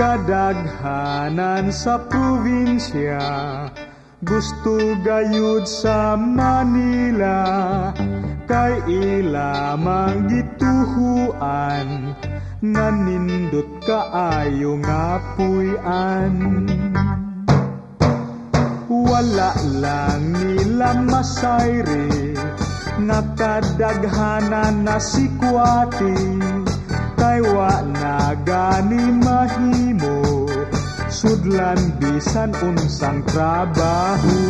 kadaghanan sa probinsya. Gusto gayud sa Manila kay ilamang gituhuan nga nindot kaayo nga puy-an wala lang nila masayre nga kadaghanan na sikwati kay sudlan bisan unsang trabaho.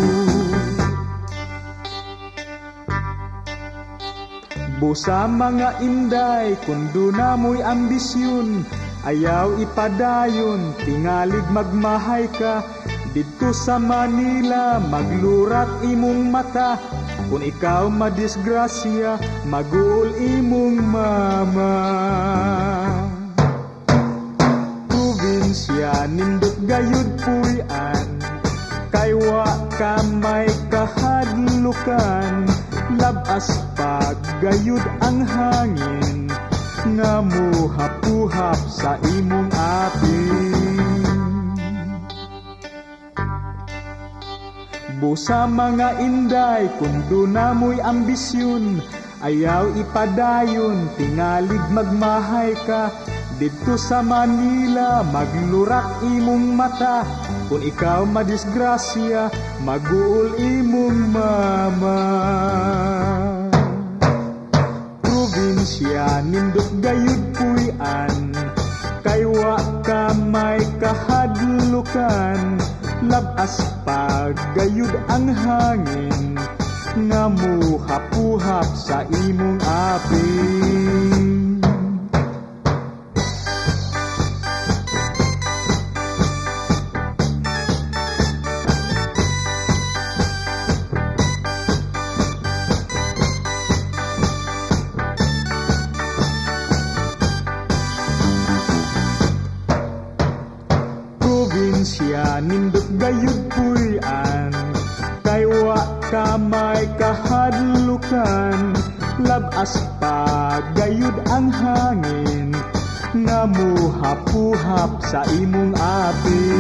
Busa mga inday, kundo na mo'y ambisyon, ayaw ipadayon, tingalig magmahay ka, dito sa Manila, maglurat imong mata, kung ikaw madisgrasya, maguol imong mama. Gayud puyan, kay wa ka may kahadlukan, labas pag gayud ang hangin, nga muhap-uhap sa imong apin. Busa mga inday, kundo na mo'y ambisyon, ayaw ipadayon, tingalig magmahay ka, dito sa Manila, maglurak imong mata, kung ikaw madisgrasya, maguol imong mama. Probinsya, nindot gayud puyan, kay wa ka may kahadlukan, labas pag gayud ang hangin. Nga muhap-uhap sa imong apin probinsya nindot gayud puyan kay wa ka may kahadlukan labas pa gayud ang hangin. Nga muhap-uhap sa imong apin